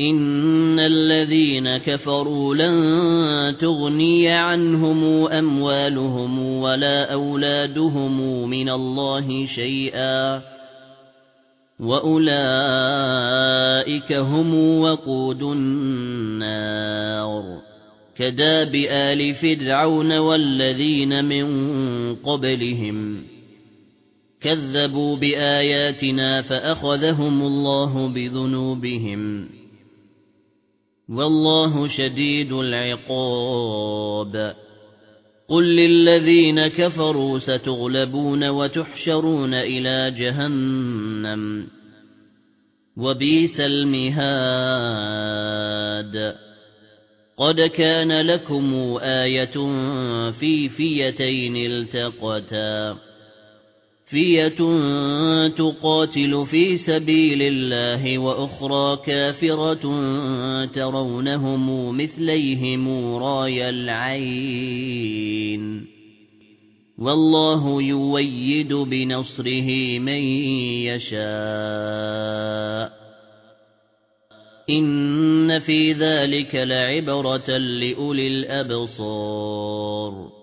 إن الذين كفروا لن تغني عنهم أموالهم ولا أولادهم من الله شيئا وأولئك هم وقود النار كداب آل فرعون والذين من قبلهم كذبوا بآياتنا فأخذهم الله بذنوبهم والله شديد العقاب. قل للذين كفروا ستغلبون وتحشرون إلى جهنم. وبئس المهاد. قد كان لكم آية في فيتين التقتا. فِيَةٌ تُقَاتِلُ فِي سَبِيلِ اللَّهِ وَأُخْرَى كَافِرَةٌ تَرَوْنَهُمْ مِثْلَيْهِمْ رَأْيَ الْعَيْنِ وَاللَّهُ يُؤَيِّدُ بِنَصْرِهِ مَن يَشَاءُ إِنَّ فِي ذَلِكَ لَعِبْرَةً لِأُولِي الْأَبْصَارِ